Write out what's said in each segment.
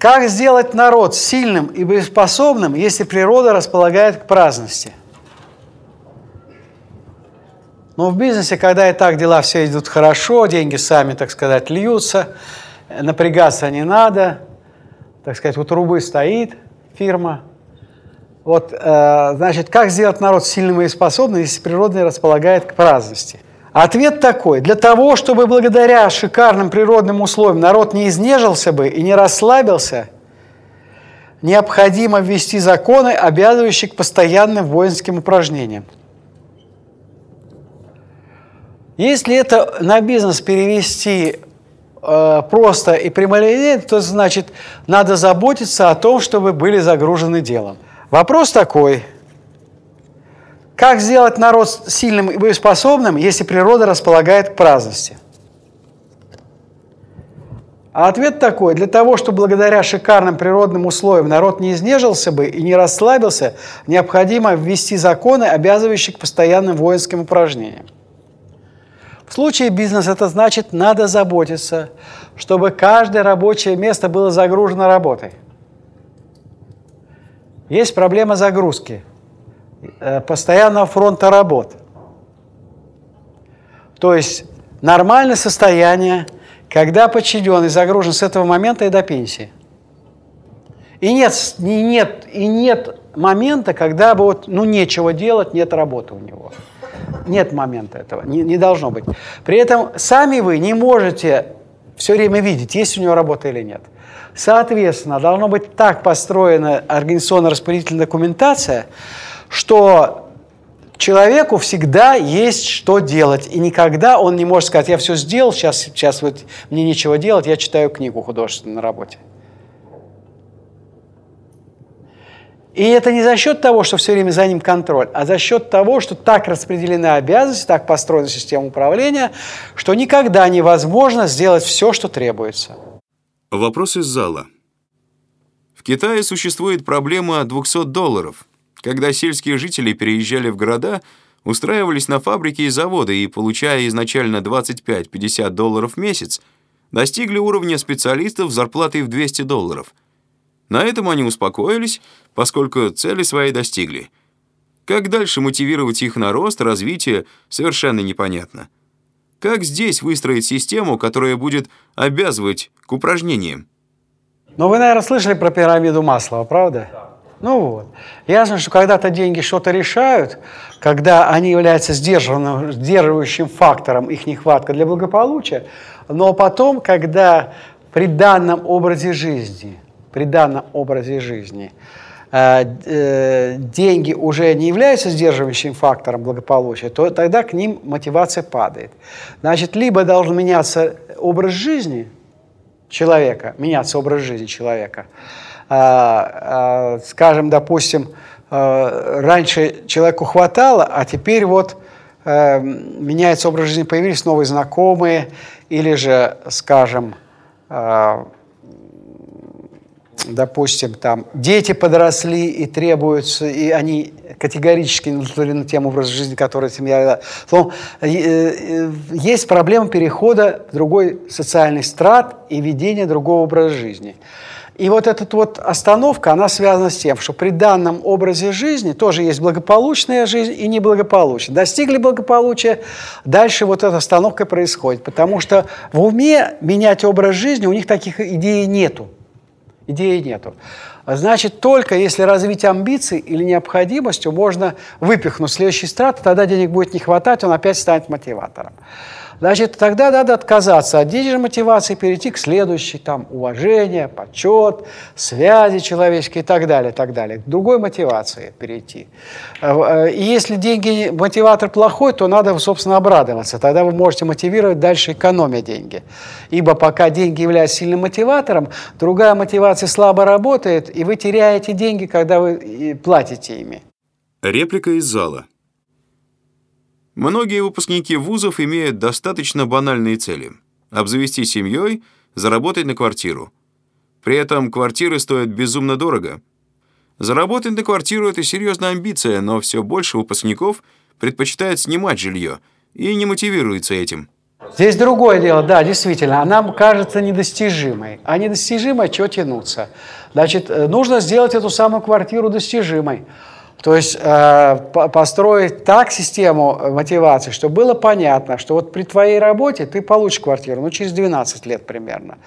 Как сделать народ сильным и боеспособным, если природа располагает к праздности? Но ну, в бизнесе, когда и так дела все идут хорошо, деньги сами, так сказать, льются, напрягаться не надо, так сказать, у трубы стоит фирма. Вот, э, значит, как сделать народ сильным и способным, если природа располагает к праздности? Ответ такой. Для того, чтобы благодаря шикарным природным условиям народ не изнежился бы и не расслабился, необходимо ввести законы, обязывающие к постоянным воинским упражнениям. Если это на бизнес перевести э, просто и прямолинейно, то значит надо заботиться о том, чтобы были загружены делом. Вопрос такой. Как сделать народ сильным и боеспособным, если природа располагает к праздности? А ответ такой. Для того, чтобы благодаря шикарным природным условиям народ не изнежился бы и не расслабился, необходимо ввести законы, обязывающие к постоянным воинским упражнениям. В случае бизнеса это значит, надо заботиться, чтобы каждое рабочее место было загружено работой. Есть проблема загрузки, постоянного фронта работ. То есть нормальное состояние, когда подчиненный загружен с этого момента и до пенсии. И нет, и нет, и нет момента, когда бы вот, ну, нечего делать, нет работы у него. Нет момента этого, не, не должно быть. При этом сами вы не можете все время видеть, есть у него работа или нет. Соответственно, должно быть так построена организационно-распределительная документация, что человеку всегда есть что делать. И никогда он не может сказать, я все сделал, сейчас, сейчас вот мне нечего делать, я читаю книгу художественную на работе. И это не за счет того, что все время за ним контроль, а за счет того, что так распределены обязанности, так построена система управления, что никогда невозможно сделать все, что требуется. Вопрос из зала. В Китае существует проблема 200 долларов. Когда сельские жители переезжали в города, устраивались на фабрики и заводы и, получая изначально 25-50 долларов в месяц, достигли уровня специалистов с зарплатой в 200 долларов – на этом они успокоились, поскольку цели свои достигли. Как дальше мотивировать их на рост, развитие, совершенно непонятно. Как здесь выстроить систему, которая будет обязывать к упражнениям? Ну, вы, наверное, слышали про пирамиду Маслова, правда? Да. Ну вот. Ясно, что когда-то деньги что-то решают, когда они являются сдерживающим фактором их нехватка для благополучия, но потом, когда при данном образе жизни – при данном образе жизни э, э, деньги уже не являются сдерживающим фактором благополучия, то тогда к ним мотивация падает. Значит, либо должен меняться образ жизни человека, меняться образ жизни человека. Э, скажем, допустим, раньше человеку хватало, а теперь вот меняется образ жизни, появились новые знакомые, или же, скажем, допустим, там дети подросли и требуются, и они категорически не удовлетворены тем образом жизни, который семья... Словом, э, э, есть проблема перехода в другой социальный страт и ведения другого образа жизни. И вот эта вот остановка, она связана с тем, что при данном образе жизни тоже есть благополучная жизнь и неблагополучная. Достигли благополучия, дальше вот эта остановка происходит, потому что в уме менять образ жизни у них таких идей нету идеи нету. Значит, только если развить амбиции или необходимостью, можно выпихнуть следующий страт, тогда денег будет не хватать, он опять станет мотиватором. Значит, тогда надо отказаться от денежной мотивации, перейти к следующей, там, уважение, почет, связи человеческие и так далее, так далее. К другой мотивации перейти. Э, и если деньги, мотиватор плохой, то надо, собственно, обрадоваться. Тогда вы можете мотивировать дальше экономя деньги. Ибо пока деньги являются сильным мотиватором, другая мотивация слабо работает, и вы теряете деньги, когда вы платите ими. Реплика из зала. Многие выпускники вузов имеют достаточно банальные цели – обзавестись семьей, заработать на квартиру. При этом квартиры стоят безумно дорого. Заработать на квартиру – это серьезная амбиция, но все больше выпускников предпочитают снимать жилье и не мотивируются этим. Здесь другое дело, да, действительно, она кажется недостижимой. А недостижимой, чего тянуться? Значит, э, нужно сделать эту самую квартиру достижимой. То есть э, построить так систему мотивации, чтобы было понятно, что вот при твоей работе ты получишь квартиру, ну, через 12 лет примерно.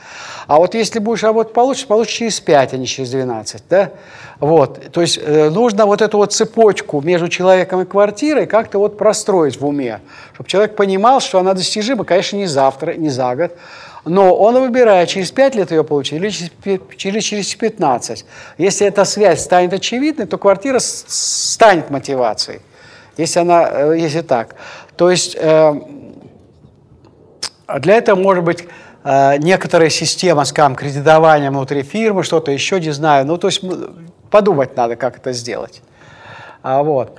А вот если будешь работать получше, получишь через 5, а не через 12, да? Вот, то есть э, нужно вот эту вот цепочку между человеком и квартирой как-то вот простроить в уме, чтобы человек понимал, что она достижима, конечно, не завтра, не за год, но он выбирает, через 5 лет ее получить или через, через 15. Если эта связь станет очевидной, то квартира станет мотивацией, если, она, э, если так. То есть э, для этого может быть э, некоторая система, скажем, кредитования внутри фирмы, что-то еще, не знаю. Ну, то есть подумать надо, как это сделать. А, вот.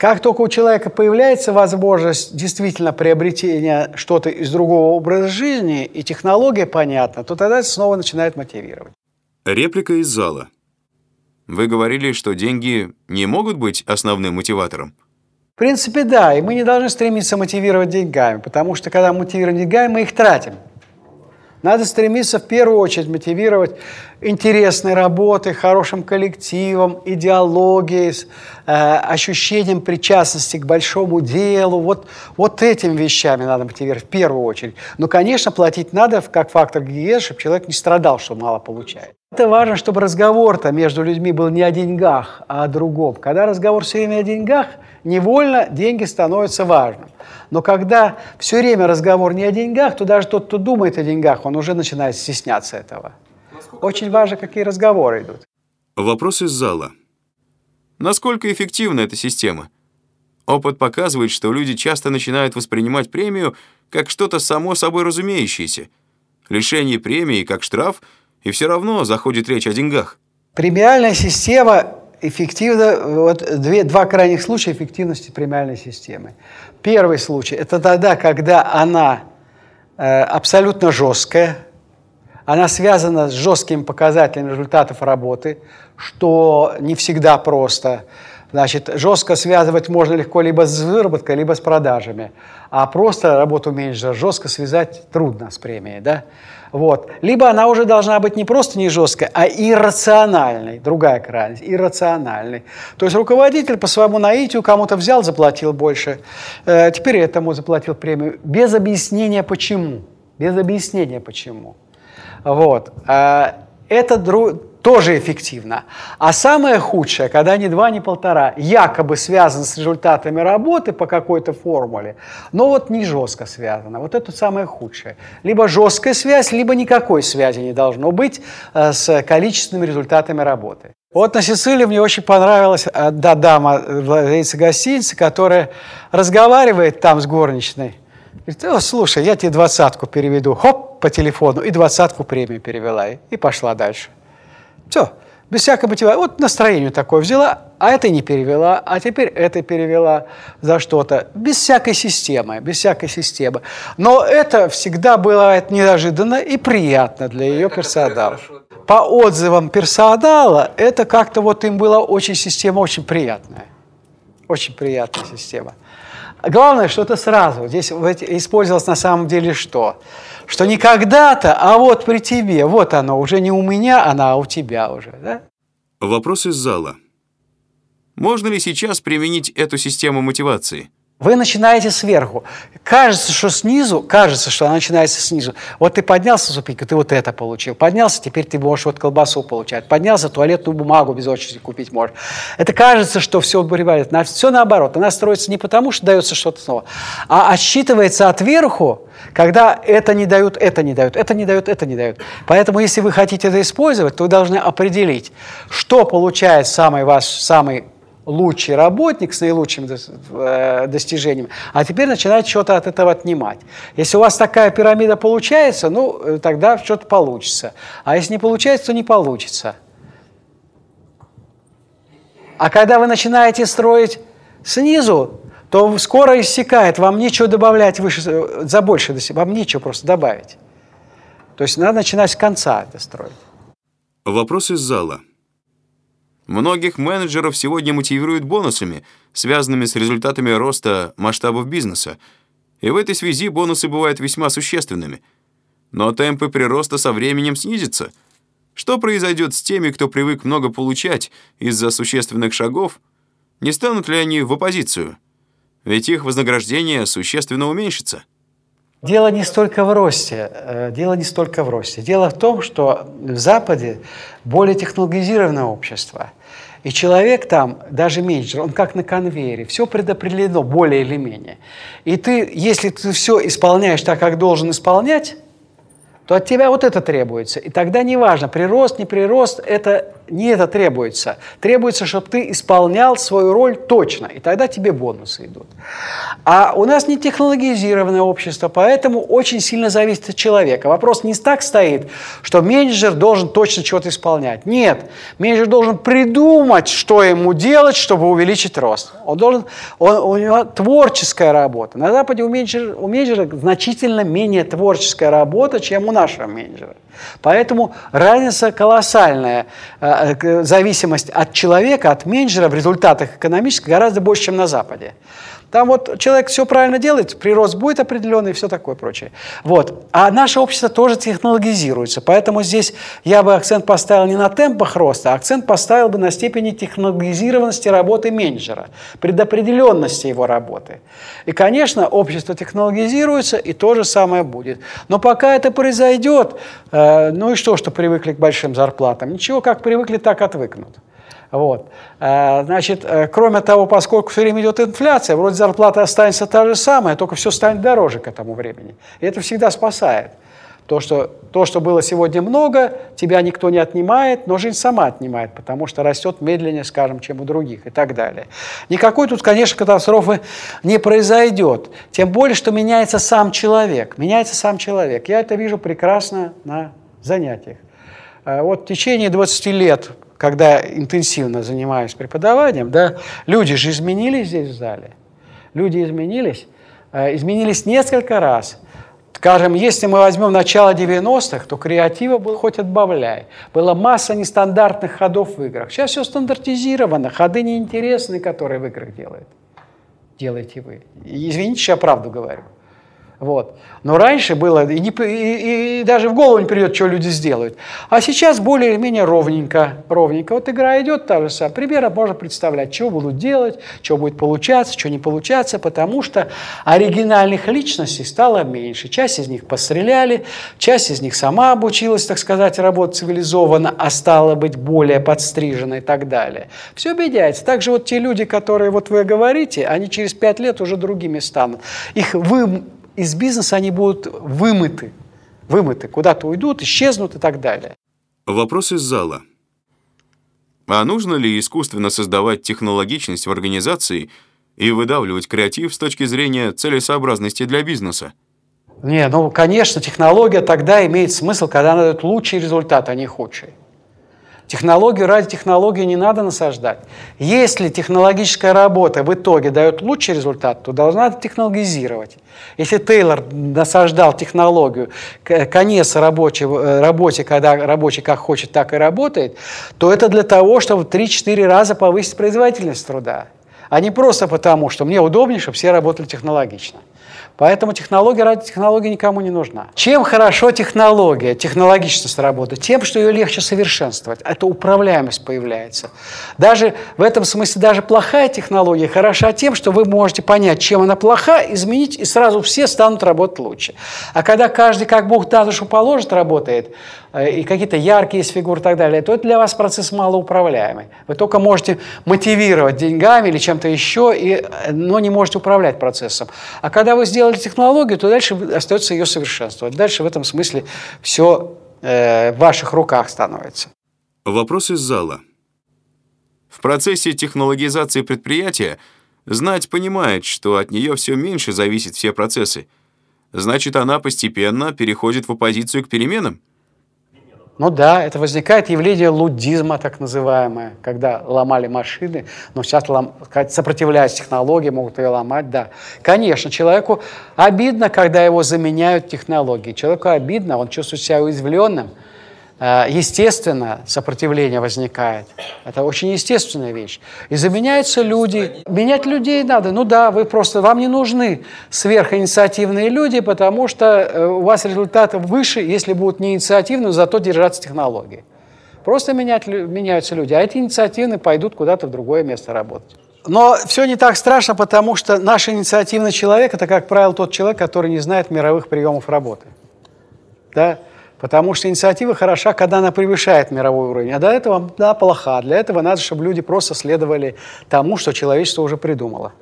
Как только у человека появляется возможность действительно приобретения что-то из другого образа жизни, и технология понятна, то тогда снова начинает мотивировать. Реплика из зала. Вы говорили, что деньги не могут быть основным мотиватором? В принципе, да, и мы не должны стремиться мотивировать деньгами, потому что когда мотивируем деньгами, мы их тратим. Надо стремиться в первую очередь мотивировать интересной работой, хорошим коллективом, идеологией, э, ощущением причастности к большому делу. Вот, вот этими вещами надо мотивировать в первую очередь. Но, конечно, платить надо как фактор гигиены, чтобы человек не страдал, что мало получает. Это важно, чтобы разговор-то между людьми был не о деньгах, а о другом. Когда разговор все время о деньгах, невольно деньги становятся важным. Но когда все время разговор не о деньгах, то даже тот, кто думает о деньгах, он уже начинает стесняться этого. Очень важно, какие разговоры идут. Вопрос из зала. Насколько эффективна эта система? Опыт показывает, что люди часто начинают воспринимать премию как что-то само собой разумеющееся. Лишение премии как штраф, и все равно заходит речь о деньгах. Премиальная система эффективна, вот две, два крайних случая эффективности премиальной системы. Первый случай – это тогда, когда она э, абсолютно жесткая, она связана с жесткими показателями результатов работы, что не всегда просто. Значит, жестко связывать можно легко либо с выработкой, либо с продажами. А просто работу менеджера жестко связать трудно с премией. Да? Вот. Либо она уже должна быть не просто не жесткой, а иррациональной. Другая крайность. Иррациональной. То есть руководитель по своему наитию кому-то взял, заплатил больше. Э, теперь этому заплатил премию. Без объяснения почему. Без объяснения почему. Вот. Э, это друг тоже эффективно. А самое худшее, когда ни два, ни полтора, якобы связан с результатами работы по какой-то формуле, но вот не жестко связано. Вот это самое худшее. Либо жесткая связь, либо никакой связи не должно быть э, с количественными результатами работы. Вот на Сицилии мне очень понравилась одна дама, владельца гостиницы, которая разговаривает там с горничной. Говорит, слушай, я тебе двадцатку переведу. Хоп, по телефону. И двадцатку премию перевела. И пошла дальше. Все, без всякой мотивации. Вот настроение такое взяла, а это не перевела, а теперь это перевела за что-то. Без всякой системы, без всякой системы. Но это всегда бывает неожиданно и приятно для ее персонала. По отзывам персонала, это как-то вот им была очень система очень приятная. Очень приятная система. Главное, что это сразу. Здесь использовалось на самом деле что? Что не когда-то, а вот при тебе. Вот оно, уже не у меня она, а у тебя уже. Да? Вопрос из зала. Можно ли сейчас применить эту систему мотивации? Вы начинаете сверху. Кажется, что снизу, кажется, что она начинается снизу. Вот ты поднялся, Зупинка, ты вот это получил. Поднялся, теперь ты можешь вот колбасу получать. Поднялся, туалетную бумагу без очереди купить можешь. Это кажется, что все прибавит. Все наоборот. Она строится не потому, что дается что-то снова, а отсчитывается отверху, когда это не дают, это не дают, это не дают, это не дают. Поэтому, если вы хотите это использовать, то вы должны определить, что получает самый ваш самый лучший работник с наилучшим э, достижением, а теперь начинает что-то от этого отнимать. Если у вас такая пирамида получается, ну, э, тогда что-то получится. А если не получается, то не получится. А когда вы начинаете строить снизу, то скоро иссякает, вам нечего добавлять выше, э, за больше, вам нечего просто добавить. То есть надо начинать с конца это строить. Вопрос из зала. Многих менеджеров сегодня мотивируют бонусами, связанными с результатами роста масштабов бизнеса. И в этой связи бонусы бывают весьма существенными. Но темпы прироста со временем снизятся. Что произойдет с теми, кто привык много получать из-за существенных шагов? Не станут ли они в оппозицию? Ведь их вознаграждение существенно уменьшится. Дело не столько в росте, э, дело не столько в росте. Дело в том, что в Западе более технологизированное общество. И человек там, даже менеджер, он как на конвейере, все предопределено более или менее. И ты, если ты все исполняешь так, как должен исполнять, то от тебя вот это требуется. И тогда неважно, прирост, не прирост, это не это требуется. Требуется, чтобы ты исполнял свою роль точно, и тогда тебе бонусы идут. А у нас не технологизированное общество, поэтому очень сильно зависит от человека. Вопрос не так стоит, что менеджер должен точно чего-то исполнять. Нет, менеджер должен придумать, что ему делать, чтобы увеличить рост. Он должен, он, у него творческая работа. На Западе у менеджера, у менеджера значительно менее творческая работа, чем у нашего менеджера. Поэтому разница колоссальная. Э, зависимость от человека, от менеджера в результатах экономических гораздо больше, чем на Западе. Там вот человек все правильно делает, прирост будет определенный и все такое прочее. Вот. А наше общество тоже технологизируется. Поэтому здесь я бы акцент поставил не на темпах роста, а акцент поставил бы на степени технологизированности работы менеджера, предопределенности его работы. И, конечно, общество технологизируется, и то же самое будет. Но пока это произойдет, э, ну и что, что привыкли к большим зарплатам? Ничего, как привыкли, так отвыкнут. Вот. Э, значит, э, кроме того, поскольку все время идет инфляция, вроде зарплата останется та же самая, только все станет дороже к этому времени. И это всегда спасает. То что, то, что было сегодня много, тебя никто не отнимает, но жизнь сама отнимает, потому что растет медленнее, скажем, чем у других и так далее. Никакой тут, конечно, катастрофы не произойдет. Тем более, что меняется сам человек. Меняется сам человек. Я это вижу прекрасно на занятиях. Э, вот в течение 20 лет когда интенсивно занимаюсь преподаванием, да, люди же изменились здесь в зале. Люди изменились, э, изменились несколько раз. Скажем, если мы возьмем начало 90-х, то креатива был хоть отбавляй. Была масса нестандартных ходов в играх. Сейчас все стандартизировано, ходы неинтересные, которые в играх делают. Делаете вы. Извините, что я правду говорю. Вот. Но раньше было, и, не, и, и даже в голову не придет, что люди сделают. А сейчас более или менее ровненько, ровненько. Вот игра идет, та же самая. Примерно можно представлять, что будут делать, что будет получаться, что не получаться, потому что оригинальных личностей стало меньше. Часть из них постреляли, часть из них сама обучилась, так сказать, работать цивилизованно, а стала быть более подстрижена и так далее. Все меняется. Также вот те люди, которые вот вы говорите, они через пять лет уже другими станут. Их вы из бизнеса они будут вымыты, вымыты, куда-то уйдут, исчезнут и так далее. Вопрос из зала. А нужно ли искусственно создавать технологичность в организации и выдавливать креатив с точки зрения целесообразности для бизнеса? Не, ну, конечно, технология тогда имеет смысл, когда она дает лучший результат, а не худший. Технологию ради технологии не надо насаждать. Если технологическая работа в итоге дает лучший результат, то должна это технологизировать. Если Тейлор насаждал технологию, конец рабочей, э, работе, когда рабочий как хочет, так и работает, то это для того, чтобы в 3-4 раза повысить производительность труда, а не просто потому, что мне удобнее, чтобы все работали технологично. Поэтому технология ради технологии никому не нужна. Чем хорошо технология, технологичность работы? Тем, что ее легче совершенствовать. Это управляемость появляется. Даже в этом смысле даже плохая технология хороша тем, что вы можете понять, чем она плоха, изменить, и сразу все станут работать лучше. А когда каждый, как Бог на душу положит, работает, э, и какие-то яркие есть фигуры и так далее, то это для вас процесс малоуправляемый. Вы только можете мотивировать деньгами или чем-то еще, и, э, но не можете управлять процессом. А когда вы сделали технологию, то дальше остается ее совершенствовать. Дальше в этом смысле все э, в ваших руках становится. Вопрос из зала. В процессе технологизации предприятия знать понимает, что от нее все меньше зависят все процессы. Значит, она постепенно переходит в оппозицию к переменам? Ну да, это возникает явление лудизма, так называемое, когда ломали машины, но сейчас лом, сопротивляясь технологии, могут ее ломать, да. Конечно, человеку обидно, когда его заменяют технологии. Человеку обидно, он чувствует себя уязвленным. Э, естественно, сопротивление возникает. Это очень естественная вещь. И заменяются люди. Менять людей надо. Ну да, вы просто, вам не нужны сверхинициативные люди, потому что э, у вас результаты выше, если будут не инициативны, зато держаться технологии. Просто менять, меняются люди, а эти инициативные пойдут куда-то в другое место работать. Но все не так страшно, потому что наш инициативный человек – это, как правило, тот человек, который не знает мировых приемов работы. Да? Потому что инициатива хороша, когда она превышает мировой уровень. А до этого да, плоха. Для этого надо, чтобы люди просто следовали тому, что человечество уже придумало.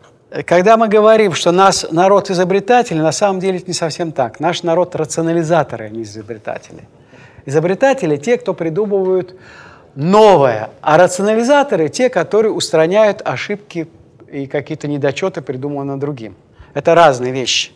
Когда мы говорим, что нас народ изобретатель, на самом деле это не совсем так. Наш народ рационализаторы, а не изобретатели. Изобретатели – те, кто придумывают новое, а рационализаторы – те, которые устраняют ошибки и какие-то недочеты, придуманные другим. Это разные вещи.